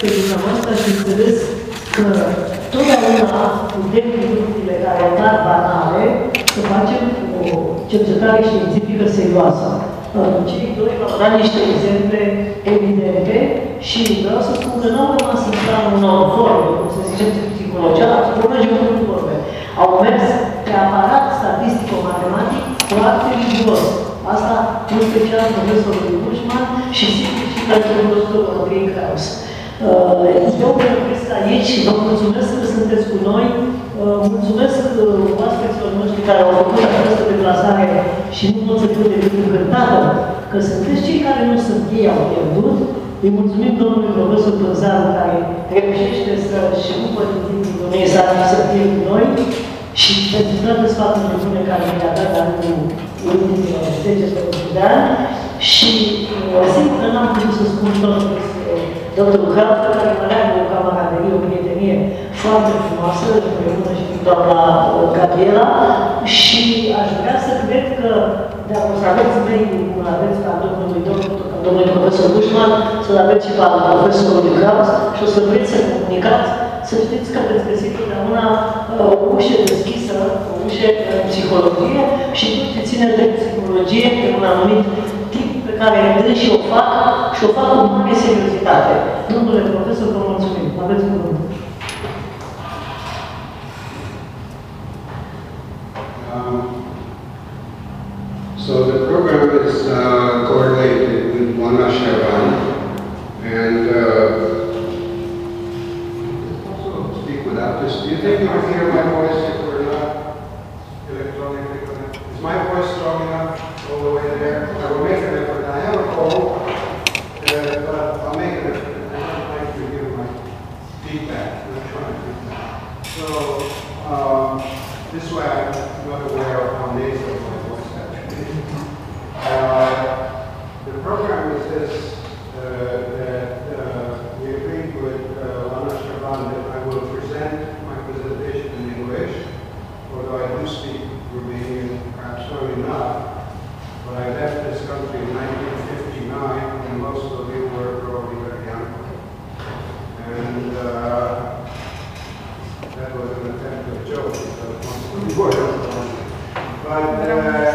pe dumneavoastră și înțeles că totdeauna putem cu lucrurile care au dat banale să facem o cercetare științifică serioasă. Cei doi v-au dat niște exemple evidente și vreau să spun că nu au rămas în planul unor vorbe, cum să zicem psihologia, ci mergem cu vorbe. Au mers pe aparat statistico-matematic foarte riguros. Asta în special profesorul Bushman și sigur și pentru profesorul Andrei Kraus. Eu vă opresc aici, vă mulțumesc că sunteți cu noi, mulțumesc oaspeților noștri care au făcut această deplasare și nu pot să fiu decât încântată că sunteți cei care nu sunt ei, au pierdut. Îi mulțumim domnului profesor Pânzaru care reușește să-și rupă din timpul domniei sale să fie cu noi și pentru toate sfaturile bune care mi-a dat de ultimii 10 de ani și sigur că n-am putut să spun tot despre doctorul Hrabă, care mă leagă o camaraderie, o prietenie foarte frumoasă, împreună și cu doamna Gabriela. Și aș vrea să cred că dacă o să aveți mail-ul, cum aveți ca domnului doctor, domnului profesor Bușman, să-l aveți și pe profesorul Kraus și o să vreți să comunicați, să știți că veți găsi totdeauna o ușă deschisă, o ușă în psihologie și tot ce ține de psihologie pe un anumit pe și o fac și o fac cu mare seriozitate. Domnule profesor, vă mulțumim. Aveți cuvântul. Um, so the program is uh, coordinated with Mona Shaban and uh, speak without this. Do you think you can hear my voice if we're not electronically connected? Is my voice strong enough all the way there? I will make an effort. I'll make an effort. I don't like to give my feedback, electronic feedback. So this way I'm not aware of my voice actually the program is this, that we with that I will present my presentation in English, although I do speak Romanian, perhaps not enough. But I left this country in 1959, and most of you were probably very young. And uh, that was an attempt at a joke. But uh,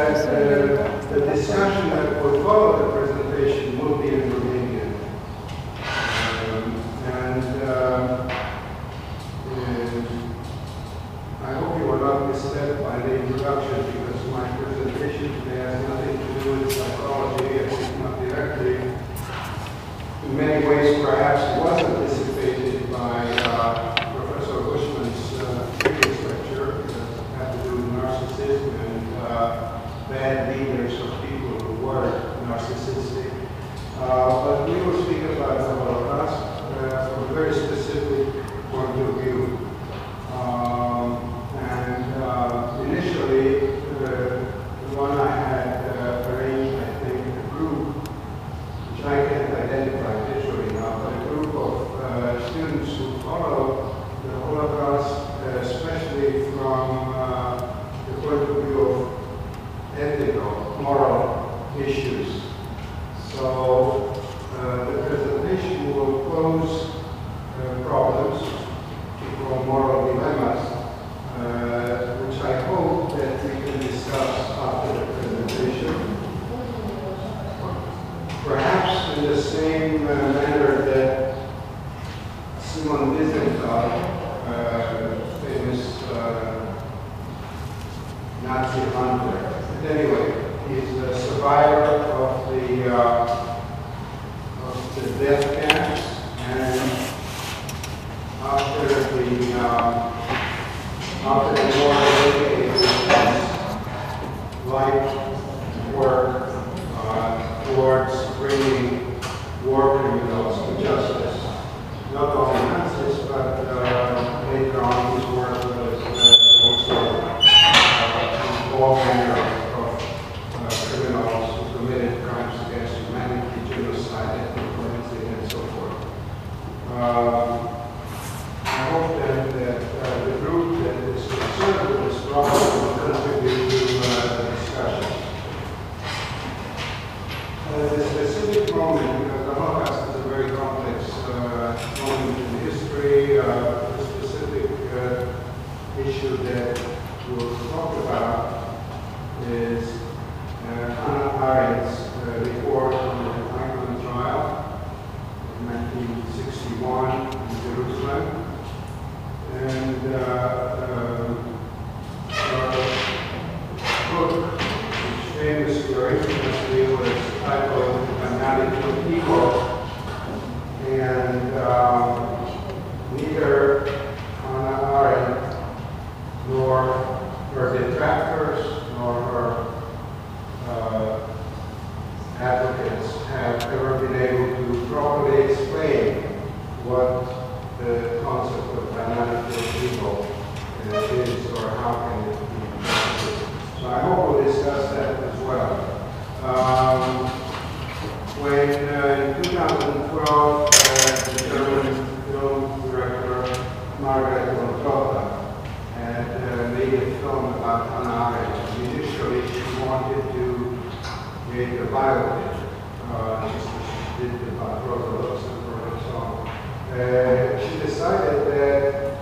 it is, or how can it be. So I hope we'll discuss that as well. Um, when uh, in 2012, uh, the German film director Margaret von Trotta had uh, made a film about Anna. Arendt. Initially, she wanted to make a biopic. Uh, she did about Rosa Luxemburg and so on. Uh, she decided that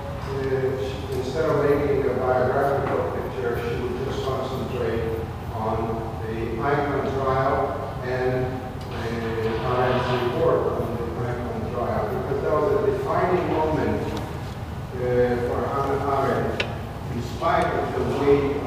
instead of making a biographical picture, she would just concentrate on the Eichmann trial and the Arendt's report on the Eichmann trial, because that was a defining moment uh, for Hannah Arendt, in spite of the weight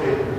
state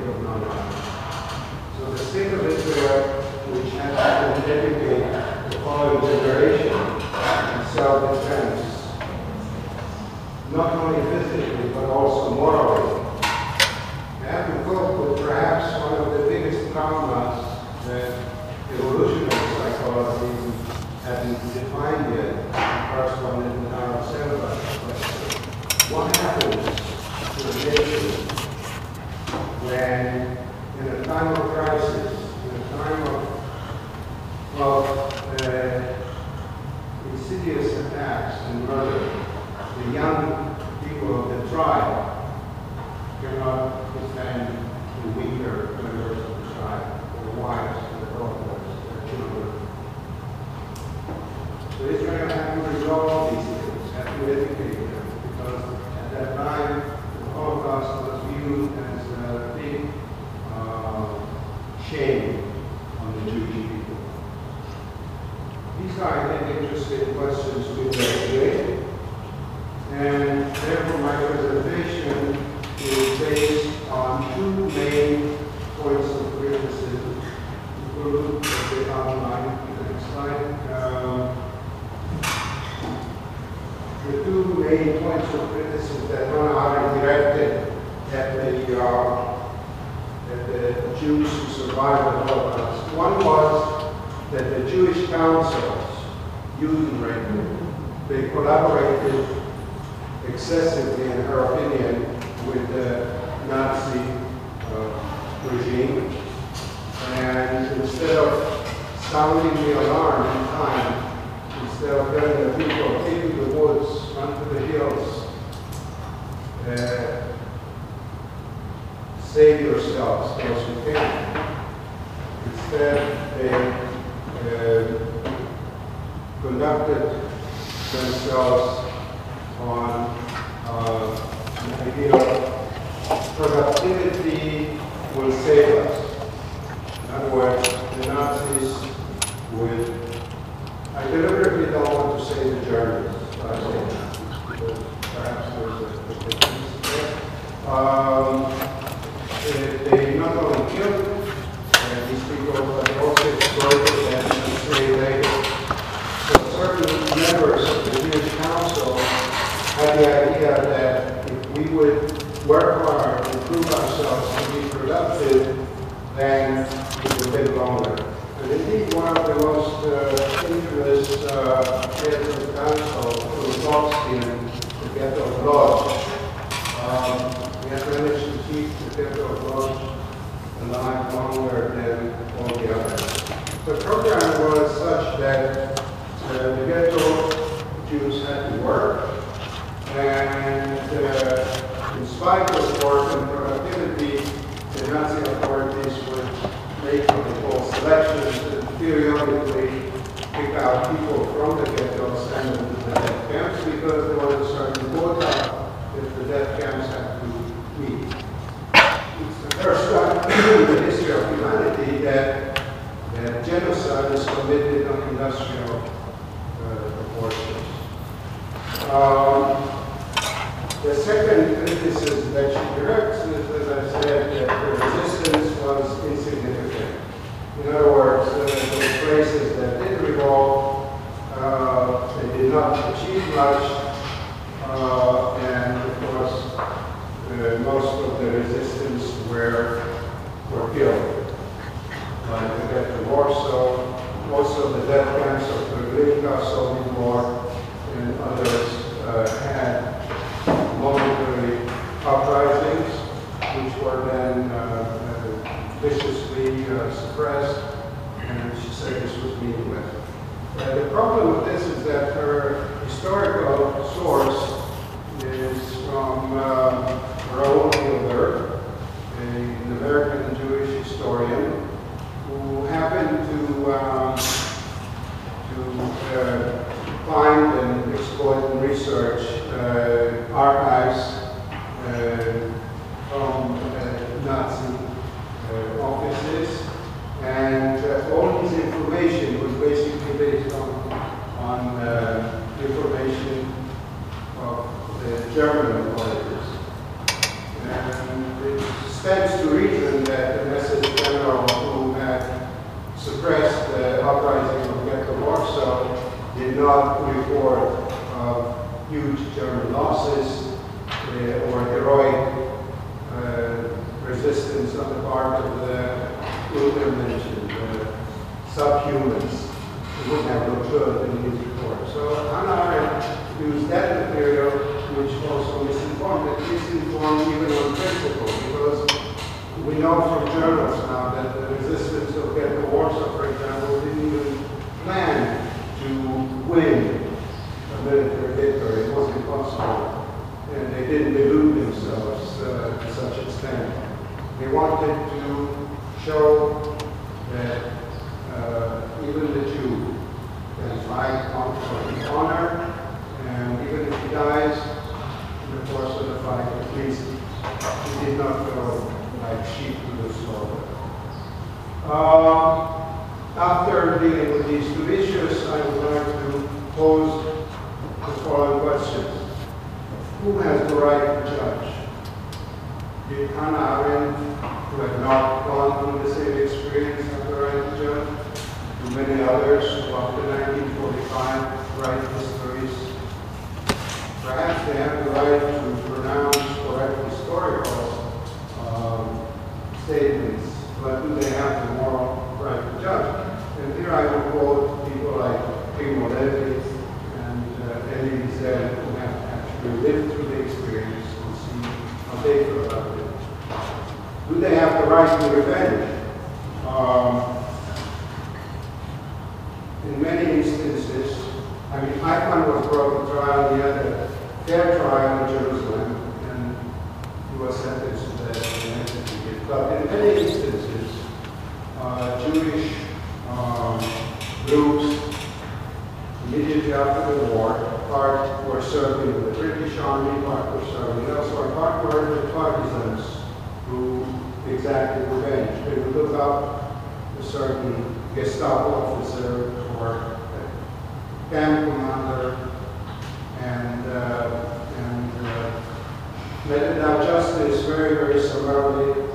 of results in the ghetto of Lodz. We have managed to keep the ghetto of Lodz alive longer than all the others. The program was such that uh, the ghetto Jews had to work, and in spite of work and productivity, the Nazi authorities would make what they call selections periodically pick out people on industrial uh, proportions. Um, the second criticism that she directs that uh, even the Jew can fight on for honor, and even if he dies in the course of the fight, at least he did not go like sheep to the slaughter. Uh, after dealing with these two issues, I would like to pose the following question: Who has the right to judge? Did Hannah Arendt, who had not gone through the same experience Scripture to many others who after 1945 write histories. Perhaps they have the right to pronounce correct historical um, statements, but do they have the moral right to judge? And here I will quote people like Primo Levi and uh, Elie Wiesel who have actually lived through the experience and see how they feel about it. Do they have the right to revenge? Um, in many instances, I mean, Eichmann was brought to trial, he had a fair trial in Jerusalem, and he was sentenced to death executed. But in many instances, uh, Jewish um, groups immediately after the war, part were serving in the British Army, part were serving elsewhere, part were the partisans who exacted revenge. They would look up a certain Gestapo officer or camp commander and, uh, and uh, meted out justice very, very summarily.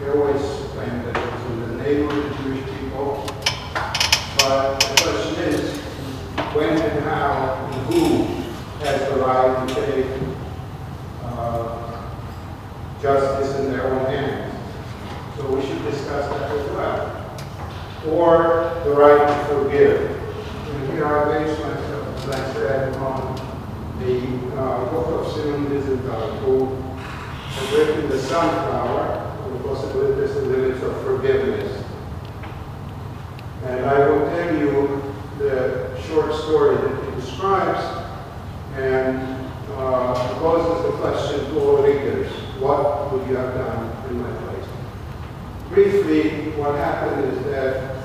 They always claimed that it was in the the Jewish people. But the question is, when and how and who has the right to take uh, justice in their own hands? So we should discuss that as well. Or the right to forgive. And here I base as I on the uh, book of Wiesenthal, who has written The Sunflower, the possibilities and limits of forgiveness. And I will tell you the short story that he describes and uh, poses the question to all readers, what would you have done in my place? Briefly, what happened is that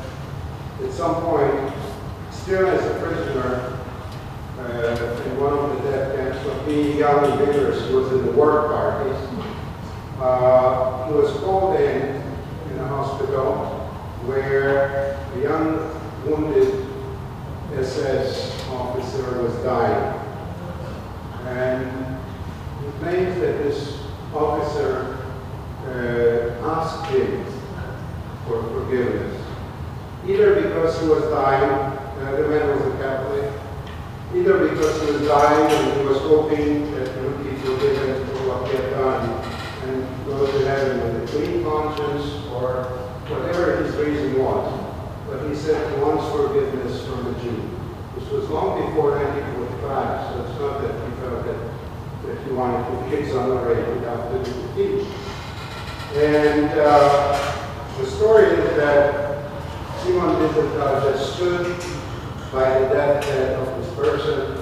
at some point, still as a prisoner uh, in one of the death camps, being young and vigorous, he was in the work parties, uh, he was called in in a hospital where a young wounded SS officer was dying. And he claims that this officer uh, asked him for forgiveness. Either because he was dying, uh, the man was either because he was dying and he was hoping that he would be forgiven for what he had done and go to heaven with a clean conscience or whatever his reason was. But he said he wants forgiveness from the Jew. This was long before 1945, so it's not that he felt that, that he wanted to kick on the rate without the teach. And uh, the story is that Simon Wiesenthal just stood by the deathbed of person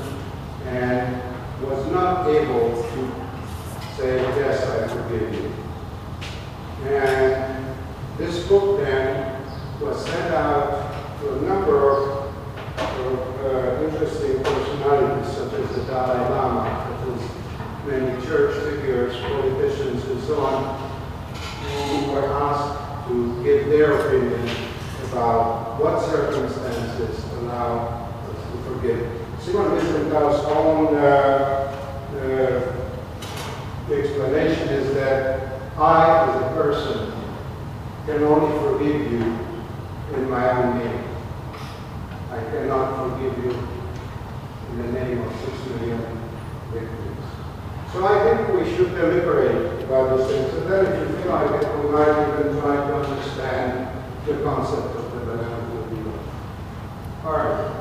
and was not able to say, yes, I forgive you. And this book then was sent out to a number of, uh, interesting personalities, such as the Dalai Lama, such as many church figures, politicians, and so on, who were asked to give their opinion about what circumstances allow us to forgive. Simon Wiesenthal's own uh, uh, explanation is that I, as a person, can only forgive you in my own name. I cannot forgive you in the name of six million victims. So I think we should deliberate about these things, and then if you feel like it, we might even try to understand the concept of the benevolent evil. All right.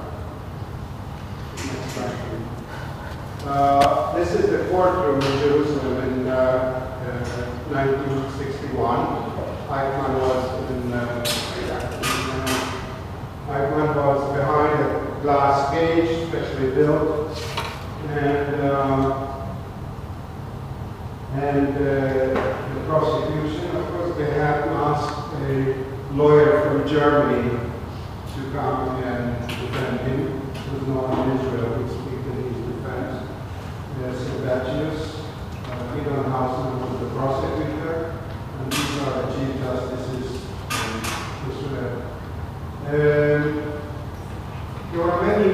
Uh, this is the courtroom in Jerusalem in uh, uh, 1961. Eichmann was uh, was behind a glass cage, specially built, and um, and uh, the prosecution, of course, they had asked a lawyer from Germany to come and in Israel, who speak in his defense. There's Servatius, uh, Gideon Hausner was the prosecutor, and these are the chief justices in Israel. Um, there are many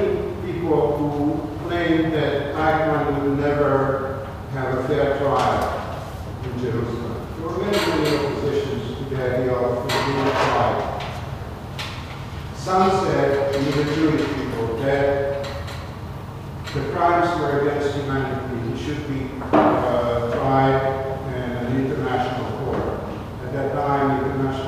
people who claim that Eichmann will never have a fair trial in Jerusalem. There were many, many oppositions to the idea of being trial. Some said, and even Jewish people, that the crimes were against humanity. Should be uh, tried in an international court. At that time, international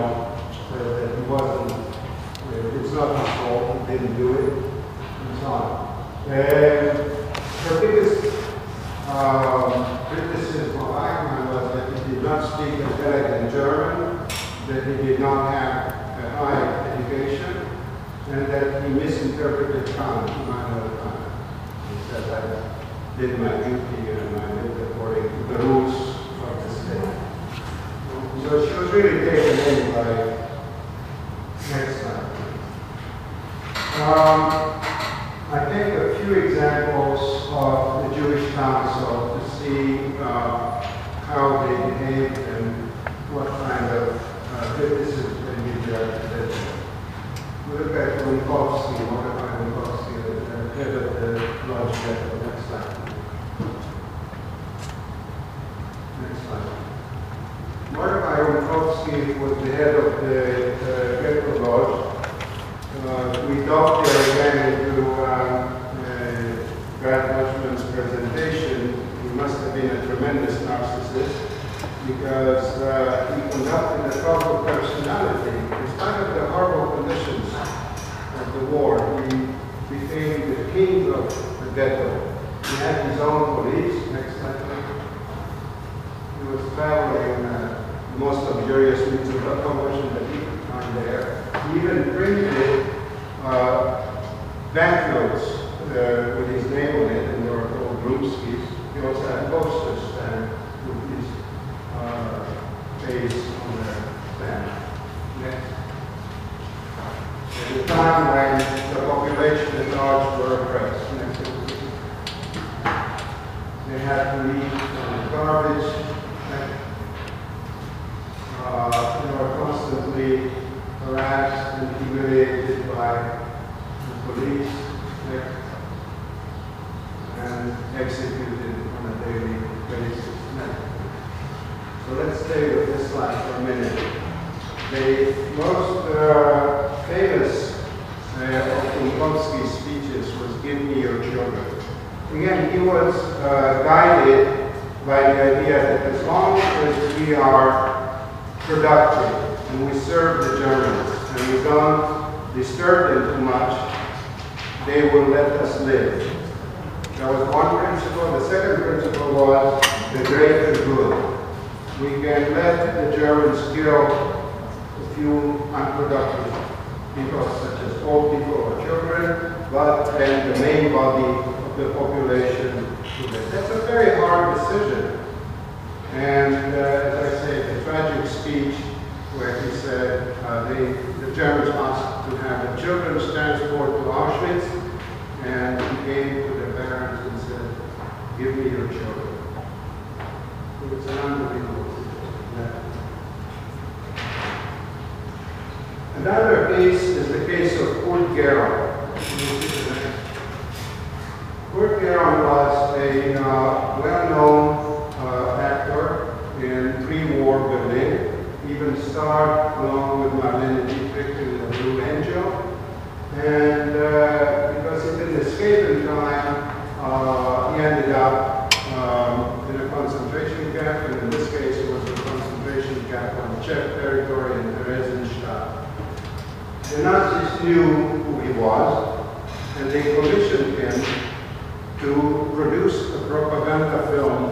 that, that he wasn't, it's not his fault, he didn't do it, he's not. And her biggest um, criticism of Eichmann was that he did not speak as good in German, that he did not have a high education, and that he misinterpreted Kant, Immanuel Kant. He said that did my duty and I lived according to the rules of the state. So she was really taken hard decision. And uh, as I say, the tragic speech where he said uh, they, the Germans asked to have the children transported to Auschwitz, and he gave to the parents and said, give me your children. It was an unbelievable Another case is the case of Kurt Gerron a uh, well-known uh, actor in pre-war Berlin. Even starred along with Marlene Dietrich in The Blue Angel. And uh, because he didn't escape in time, uh, he ended up um, in a concentration camp, and in this case it was a concentration camp on Czech territory in Theresienstadt. The Nazis knew who he was, and they commissioned him to um café ou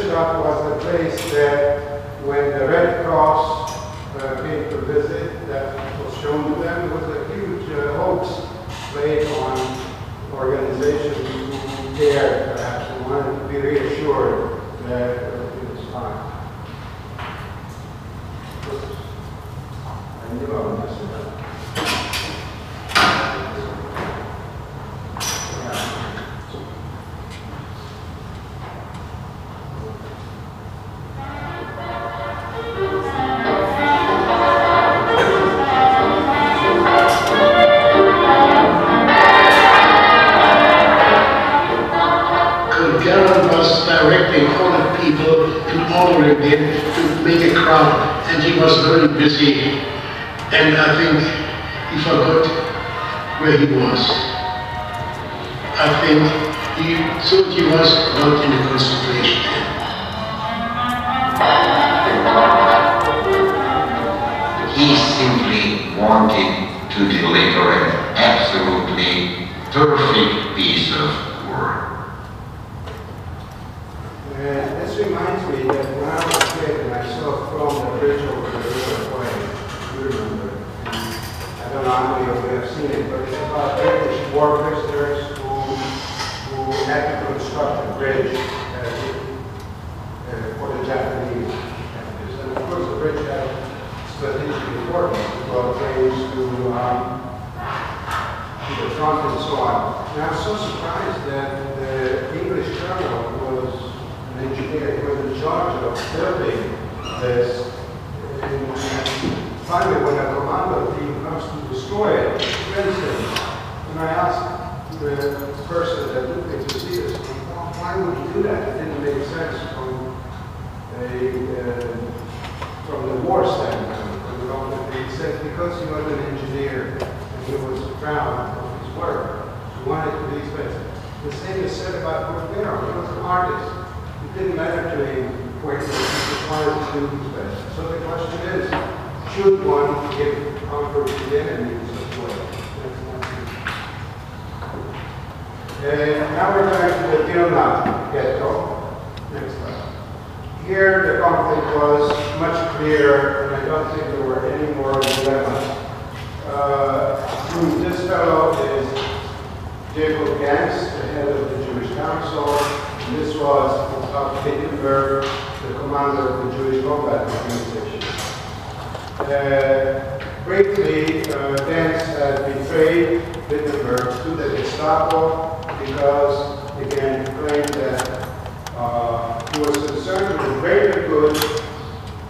Stuttgart was the place that when the Red Cross uh, came to visit, that was shown to them was a huge uh, hoax played on organizations who cared, perhaps, and wanted to be reassured that it was fine. I knew I To the Gestapo because, again, claimed that uh, he was concerned with greater good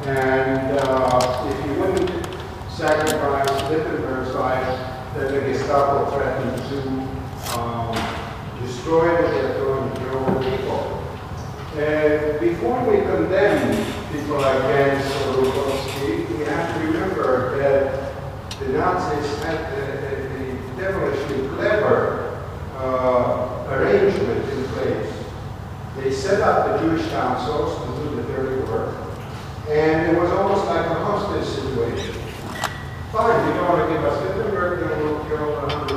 and uh, if he wouldn't sacrifice Wittenberg's life, then the Gestapo threatened to um, destroy the ghetto and kill people. Before we condemn people like Gens or Rumkowski, we have to remember that the Nazis had the devilishly clever uh, arrangement in place. They set up the Jewish councils to do the dirty work, and it was almost like a hostage situation. Fine, you don't want to give us Hindenburg, you'll, you'll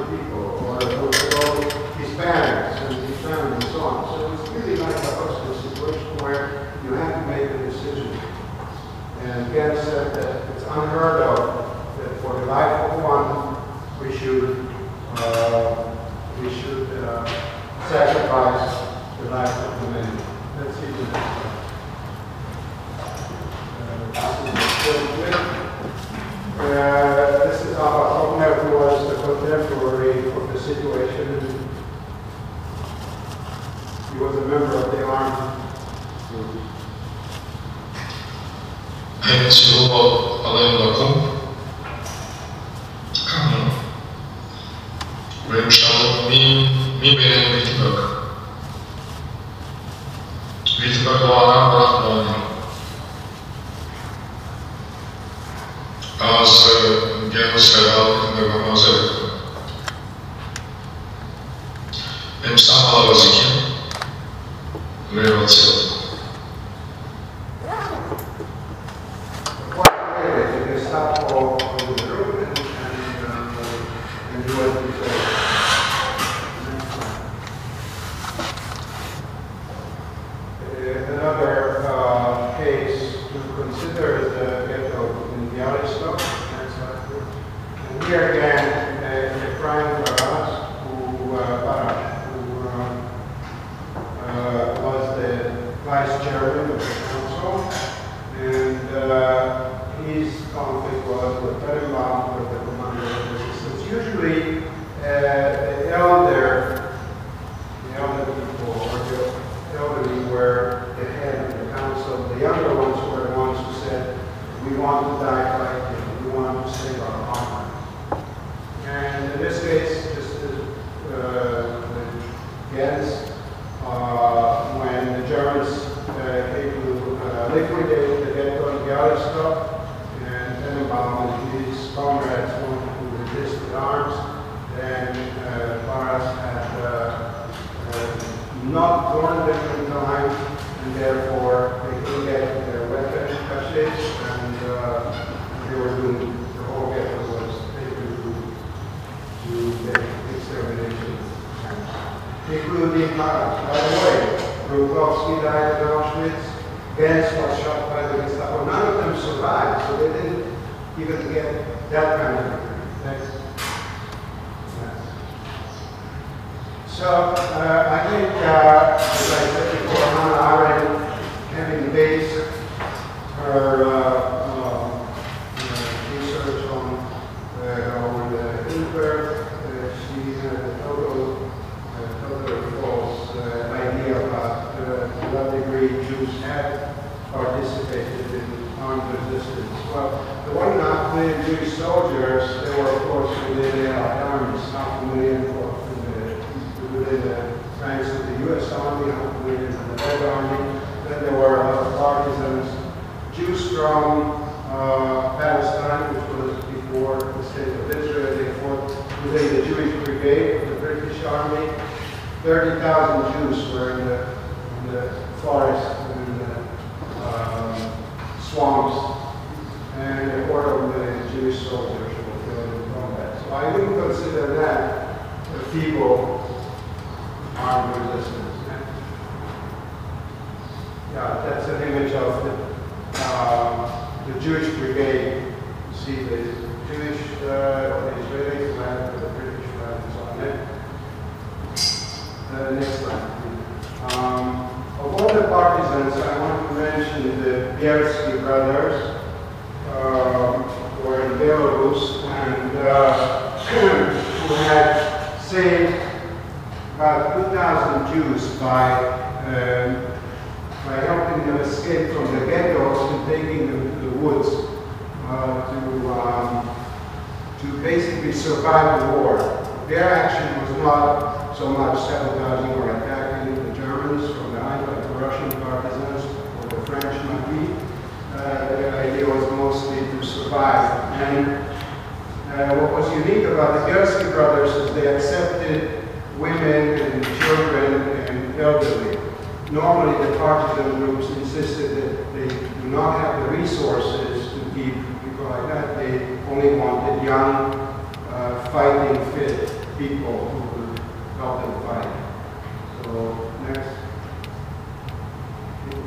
next,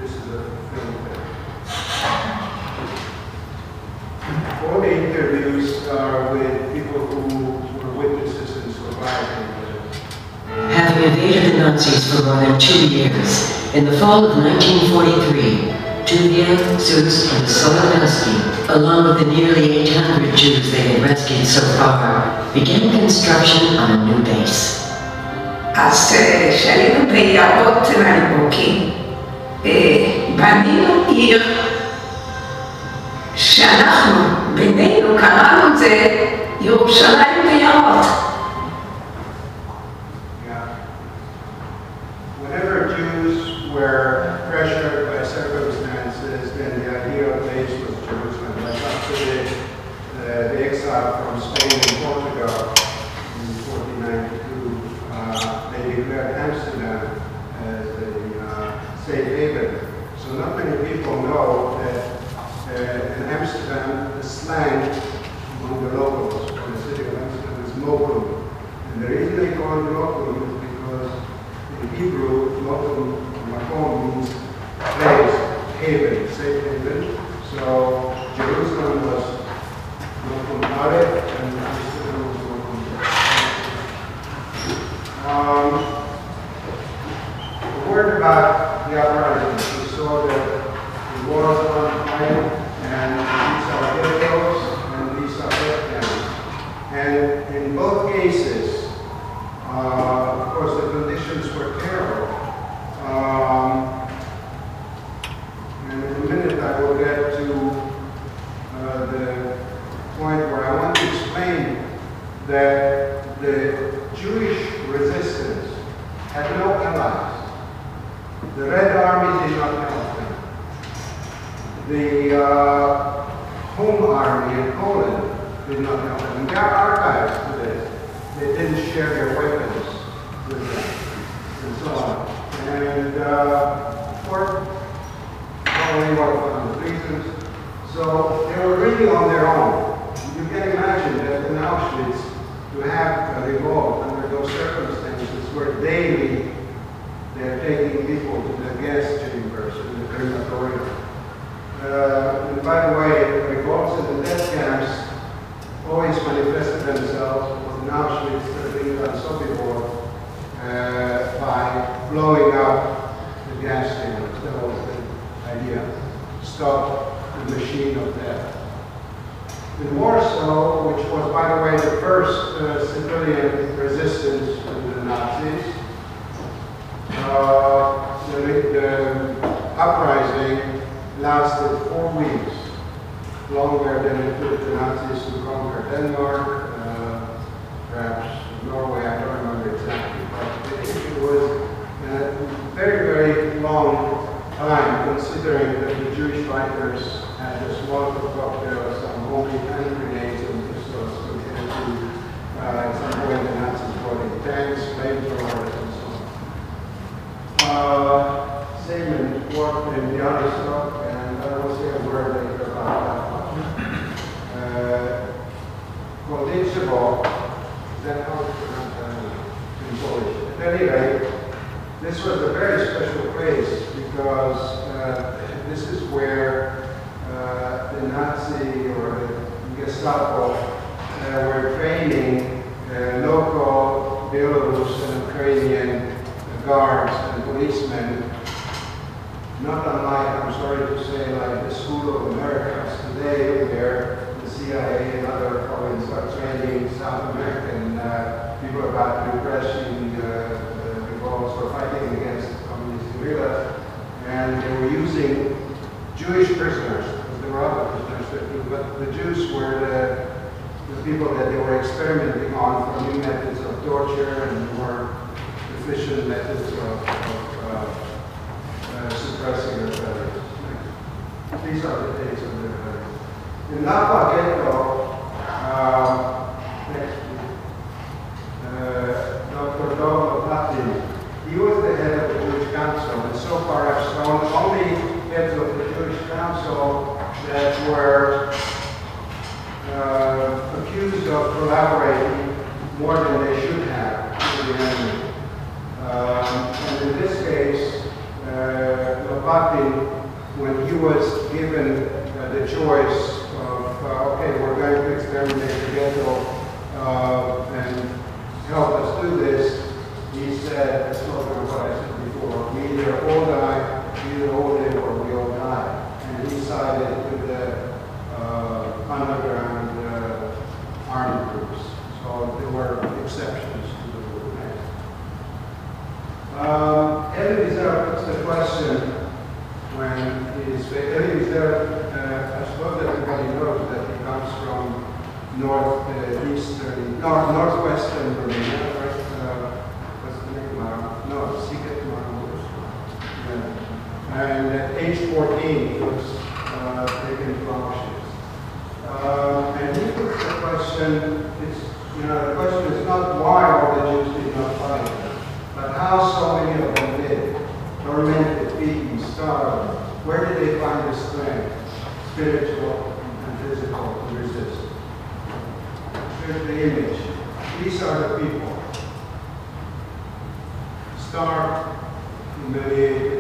this is a film the interviews with people who were witnesses and survived. Having evaded the Nazis for rather two years, in the fall of 1943, Tuvia, Zus, and Solovetsky, along with the nearly 800 Jews they had rescued so far, began construction on a new base. אז אה, כשהיינו ביערות מלבוקי, אה, בנינו עיר שאנחנו בינינו קראנו את זה ירושלים ביערות. by the way, the first uh, civilian resistance to the Nazis. Uh, the, the, uprising lasted four weeks, longer than it took the Nazis to conquer Denmark, uh, perhaps Norway, I don't remember exactly, but it, it was a very, very long time considering that the Jewish fighters had just wanted to talk there some holy country in the other snow 14, which uh, taken from Auschwitz. Uh, and here's the question, it's, you know, the question is not why all the Jews did not fight, but how so many of them did, tormented, beaten, starved. Where did they find the strength, spiritual and physical, to resist? Here's the image. These are the people. Starved, humiliated,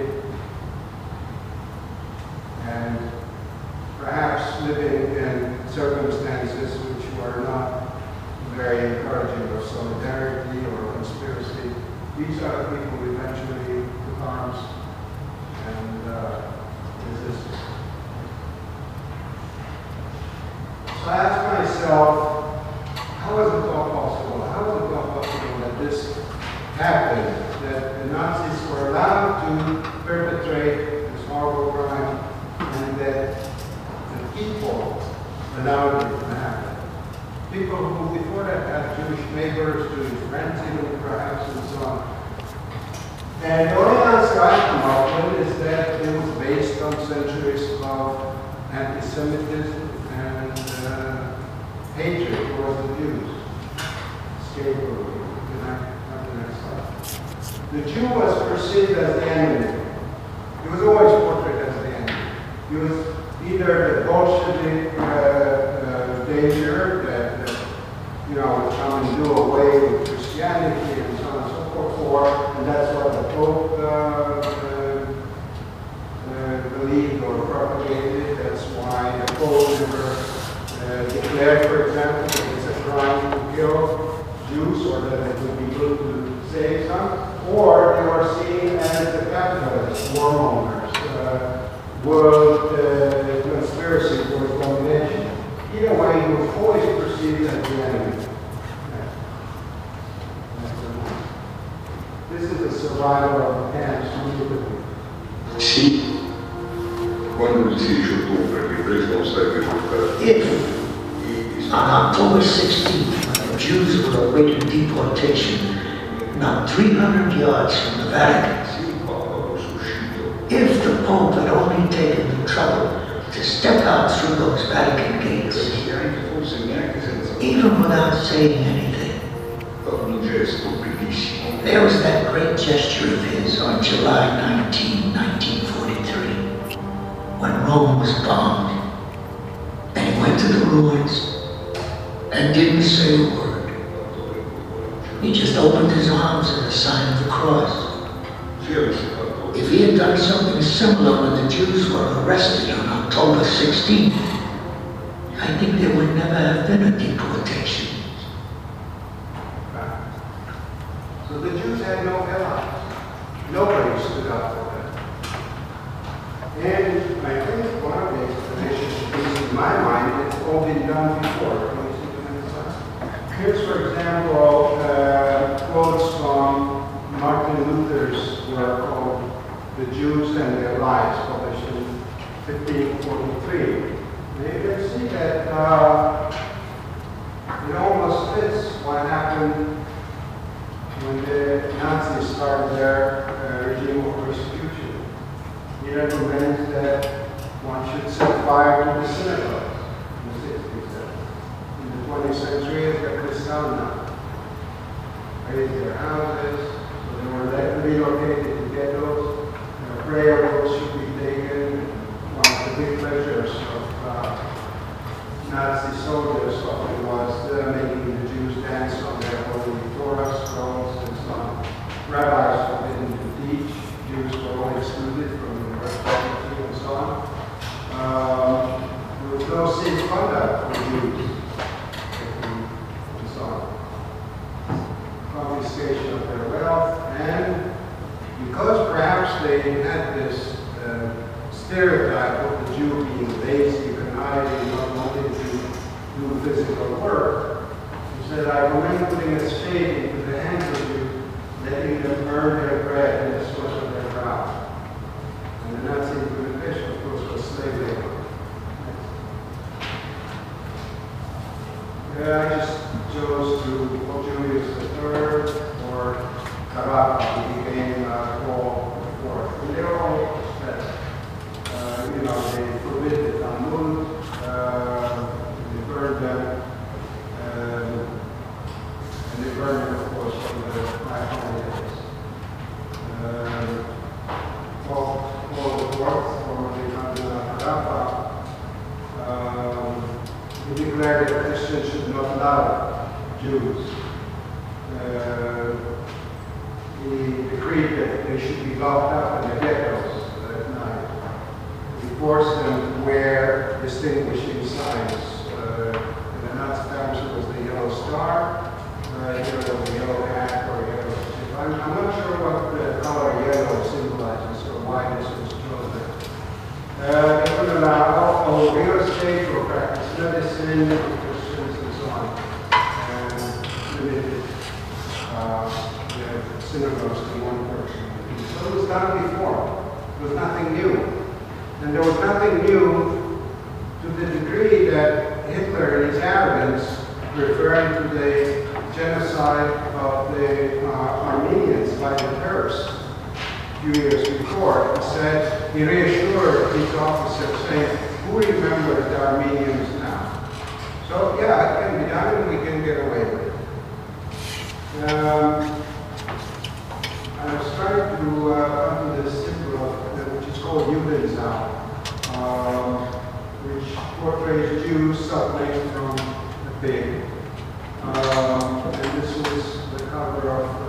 opened his arms in the sign of the cross. If he had done something similar when the Jews were arrested on October 16th, I think there would never have been a deportation. So the Jews had no allies. Nobody stood up for them. And I think one of the explanations, at in my mind, it's all been done before. Here's, for example, uh, quotes from Martin Work called The Jews and Their Lies, published in 1543. And you can see that uh, it almost fits what happened when the Nazis started their uh, regime of persecution. He recommends that one should set fire to the synagogues in the 60s. In the 20th century, it's got Kristallnacht. Raze their houses, were let- relocated to ghettos. Uh, prayer books should be taken. One of the big pleasures of uh, Nazi soldiers was uh, making the Jews dance on their holy Torah scrolls and so on. Rabbis forbidden to teach, Jews were all excluded from university and so on. Um, there was no safe conduct for Jews and so on. Confiscation of their wealth and because perhaps they had this uh, stereotype of the Jew being lazy, conniving, not wanting to do physical work, he said, I commend putting a spade into the hands of you, letting them earn their bread in the source of their brow. And the Nazi implementation, of course, was slave labor. Yeah, I just chose to Pope Julius III or Carafa, who became uh, Paul IV. And they're all set. Uh, you know, they forbid the Talmud, uh, they burned them, um, and they burned them, of course, on the high holidays. Um, Paul, Paul IV, formerly Cardinal Carafa, um, he declared that Christians should not love Jews. Uh, he decreed that they should be locked up in the ghettos at night. He forced them to wear distinguishing signs. Uh, in the Nazi times, it was the yellow star, uh, here was the yellow hat or yellow strip. I'm, I'm not sure what the color yellow symbolizes or why this was chosen. Uh, they would allow all real estate or practice medicine, Christians and so on, and limited uh, the synagogues to one person. So it was done before. It was nothing new. And there was nothing new to the degree that Hitler, in his arrogance, referring to the genocide of the uh, Armenians by the Turks a few years before, he said, he reassured his officers, saying, who remembers the Armenians? So, yeah, it can be done and we can get away with it. Um, I was trying to uh, come to symbol, of, which is called Judensau, uh, which portrays Jews suffering from the pig. Um, and this was the cover of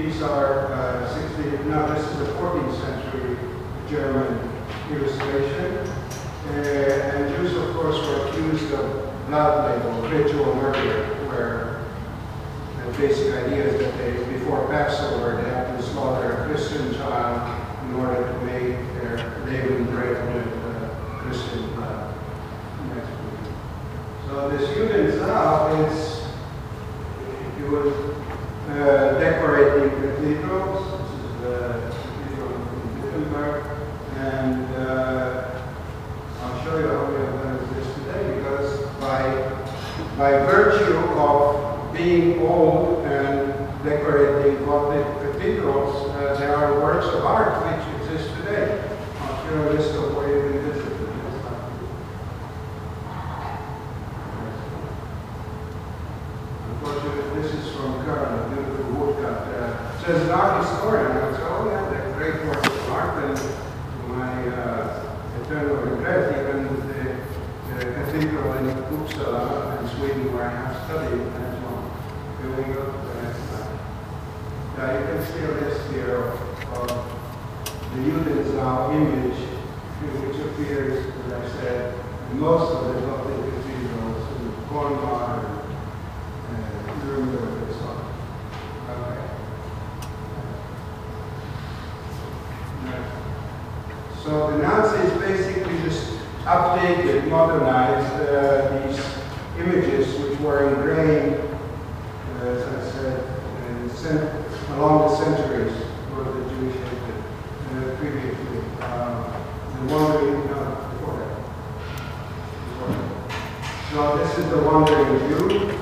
These are uh, no, this is a 14th century German illustration. Uh, and Jews, of course, were accused of blood libel, ritual murder, where the basic idea is that they, before Passover, they had to slaughter a Christian child in order to make their labeling break with uh, Christian blood. So this human. images which were ingrained, uh, as I said, cent- along the centuries where the Jewish people uh, previously. Um, the wandering, no, before that. Before that. So this is the wandering Jew.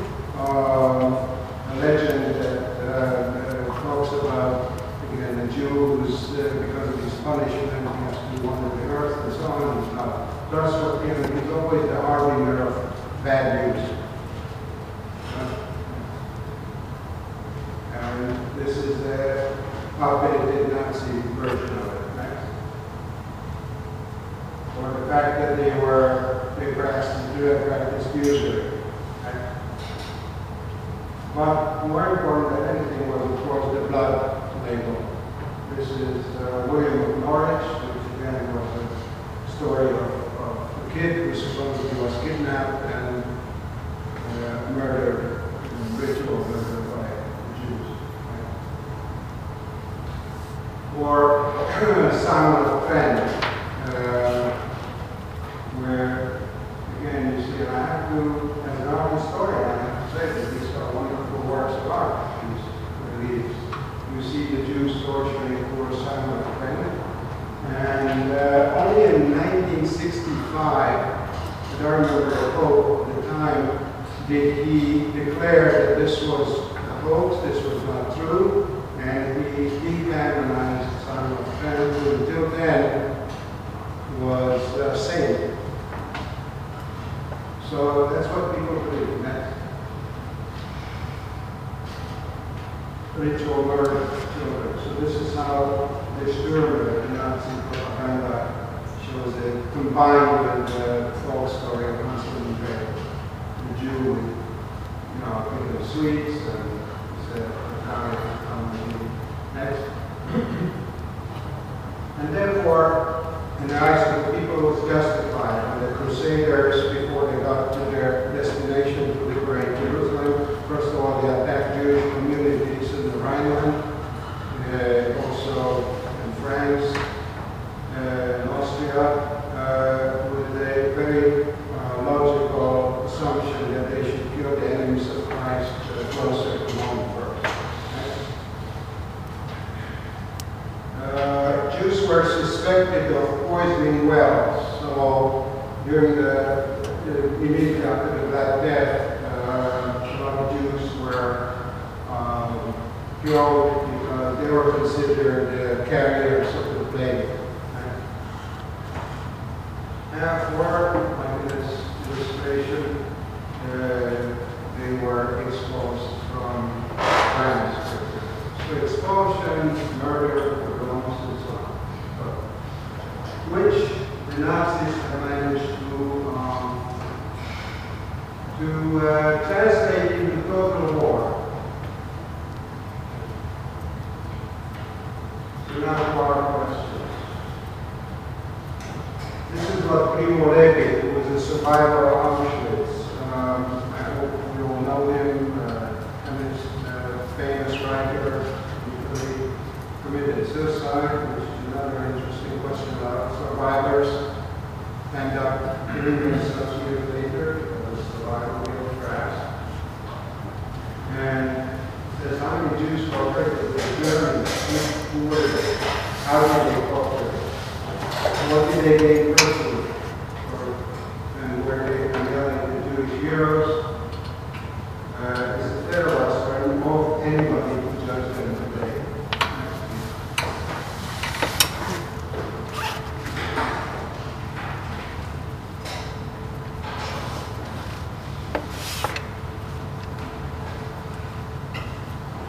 Therefore, under this restoration, uh, they were exposed from violence. So expulsion, murder,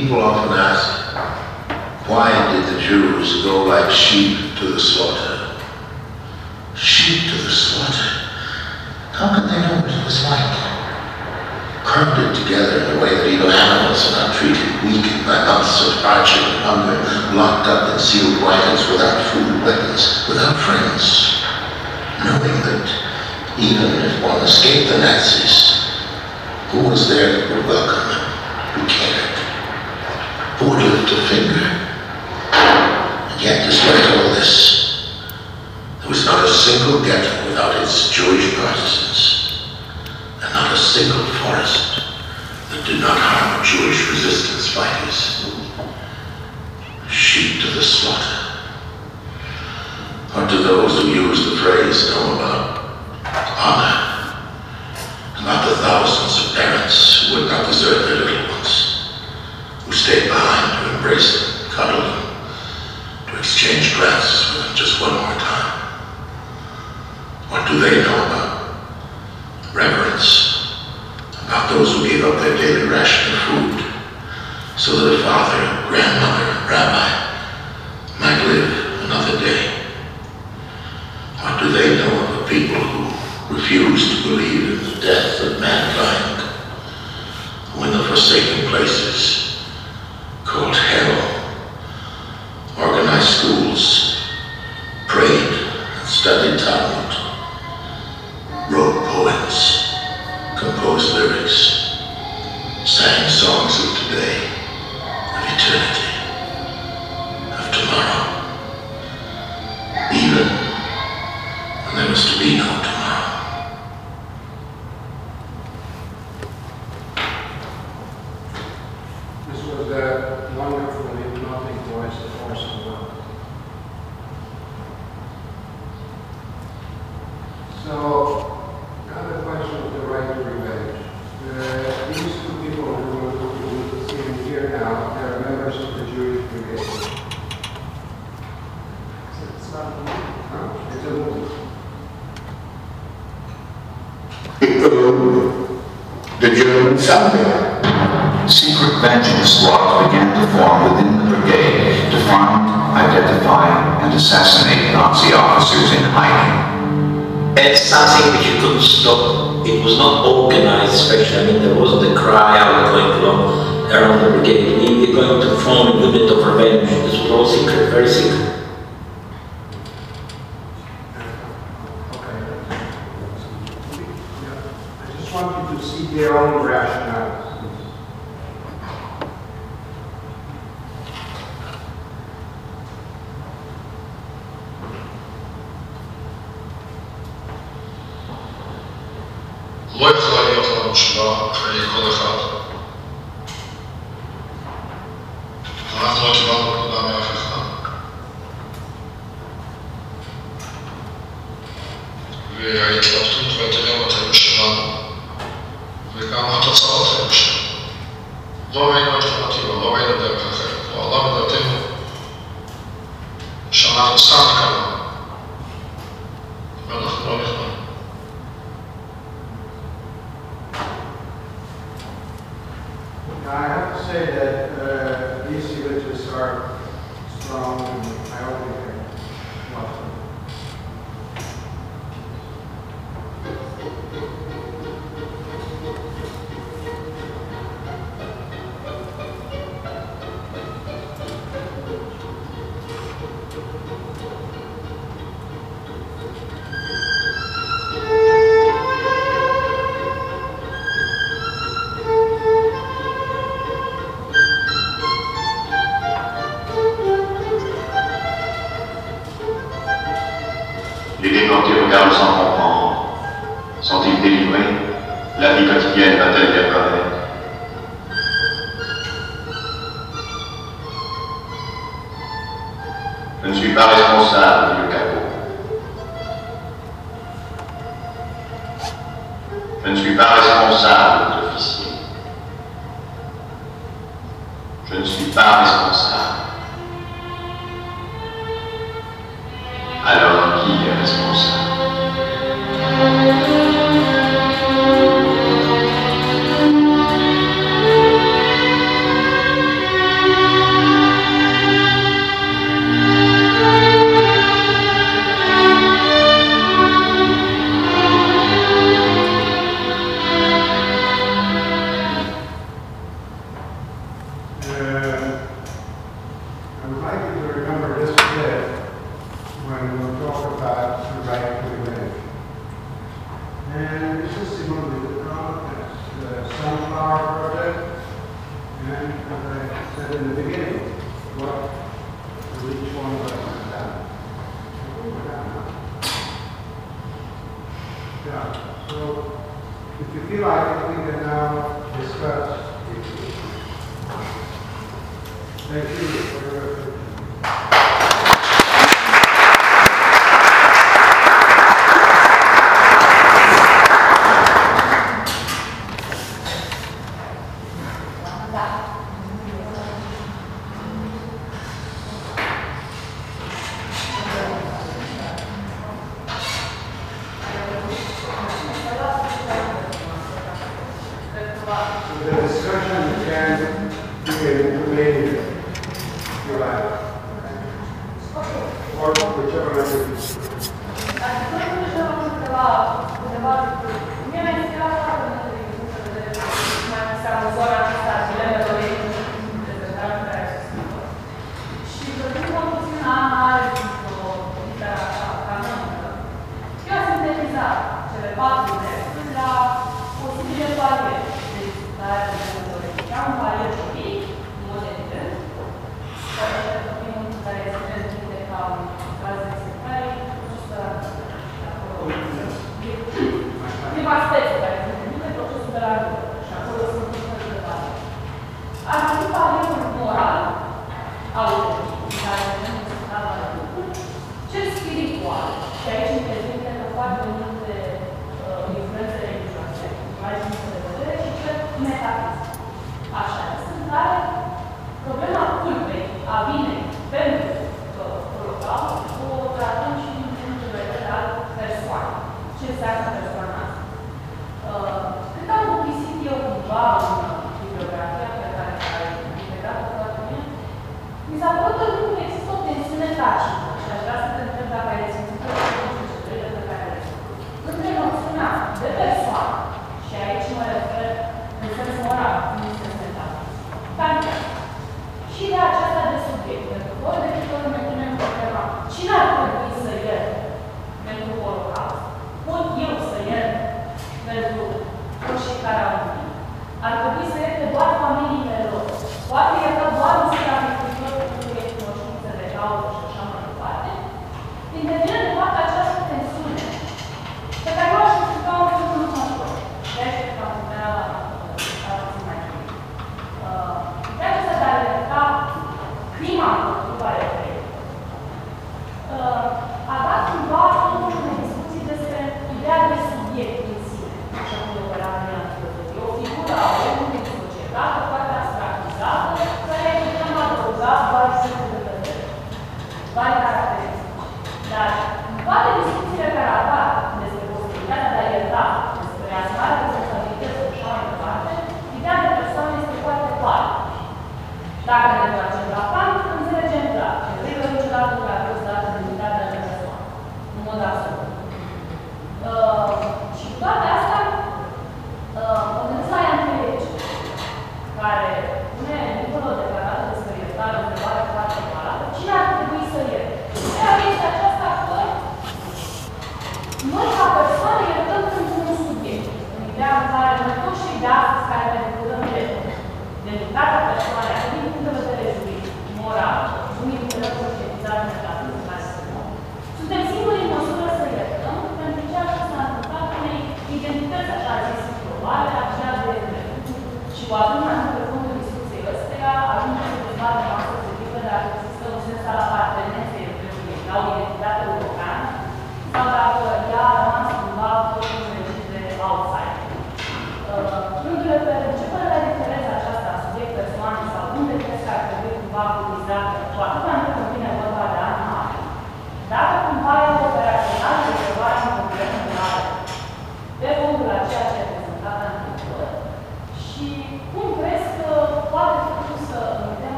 People often ask, why did the Jews go like sheep to the slaughter? la vie quotidienne va-t-elle bien Je ne suis pas responsable, dit le. Je ne suis pas responsable, dit l'officier. Je ne suis pas responsable. Alors qui Beleza.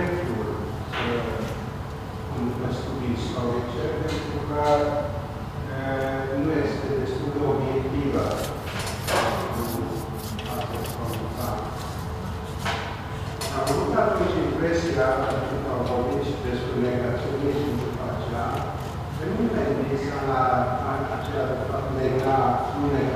dreptul în studii istorice, pentru că nu este destul de obiectivă. Am avut atunci impresia, pentru că am vorbit și despre negaționism după aceea, că nimeni nu învisa la acela de fapt nega, nu nega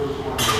first one.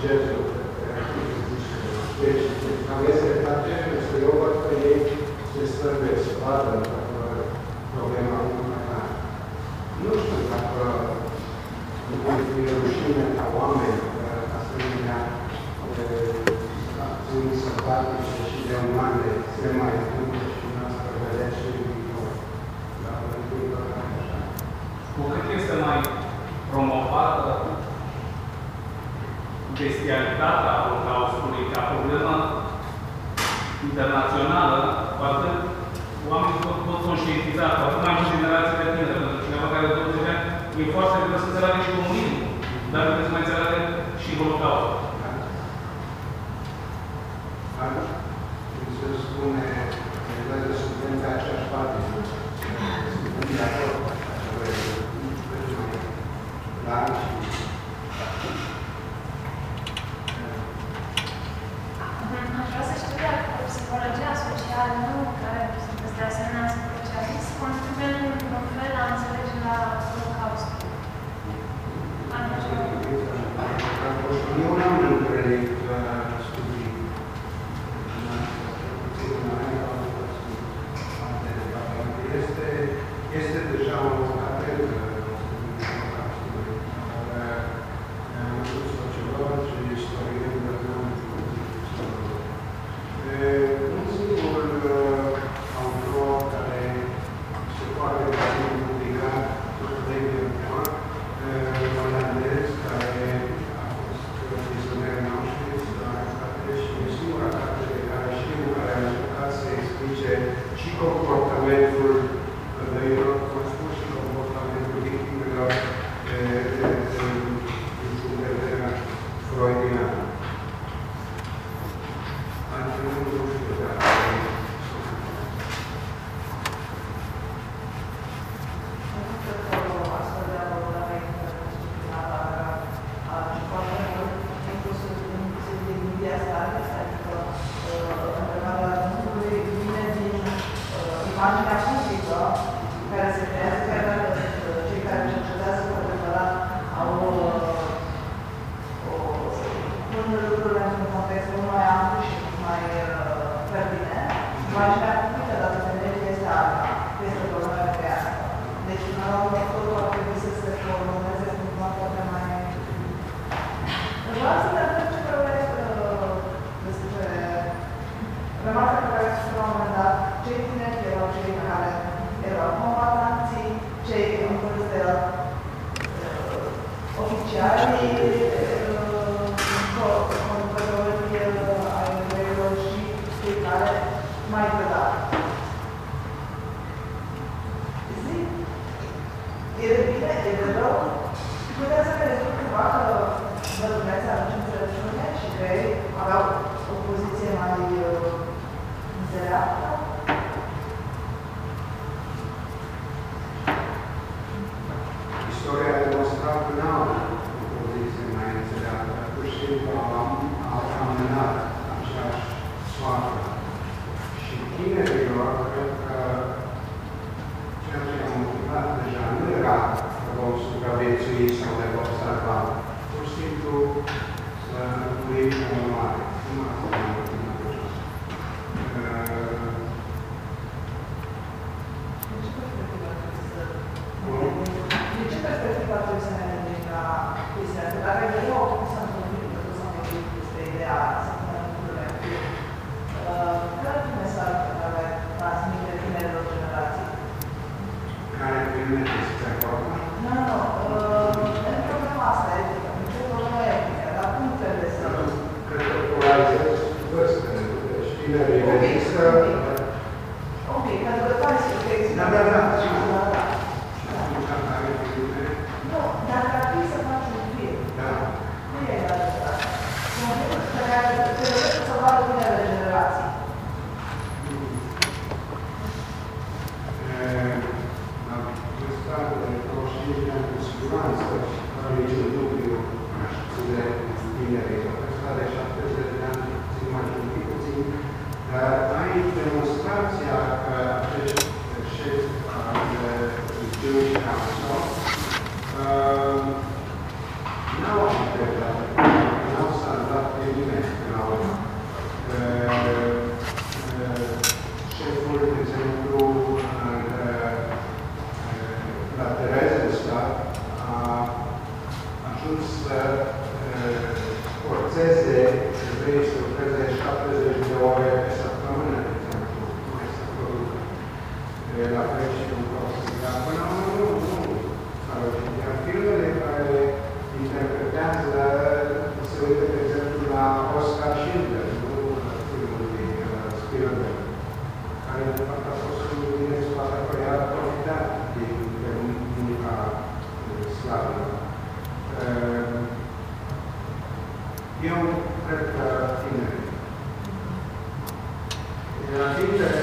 Chiar 30